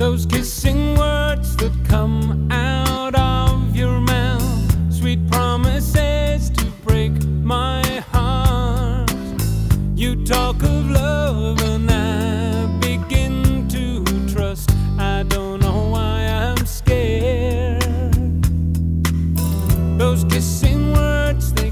those kissing words that come out of your mouth, sweet promises to break my heart. You talk of love and I begin to trust. I don't know why I'm scared. Those kissing words, they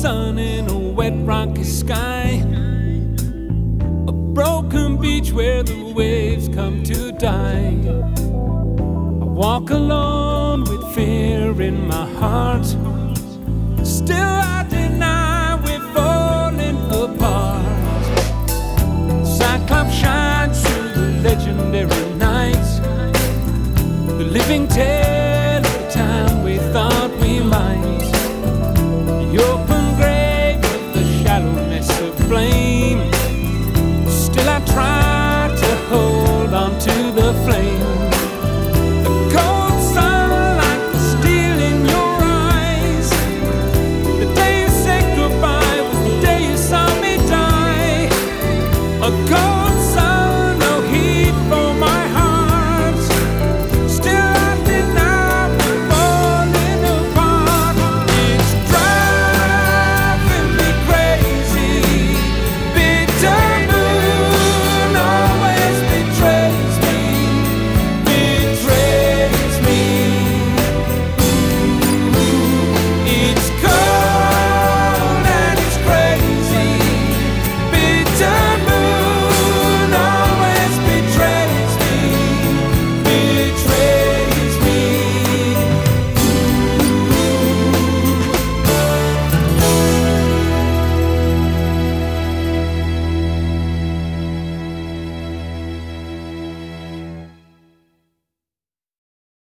sun in a wet, rocky sky. A broken beach where the waves come to die. I walk alone with fear in my heart. Still, I deny we're falling apart. Cyclops shines through the legendary night. The living tale.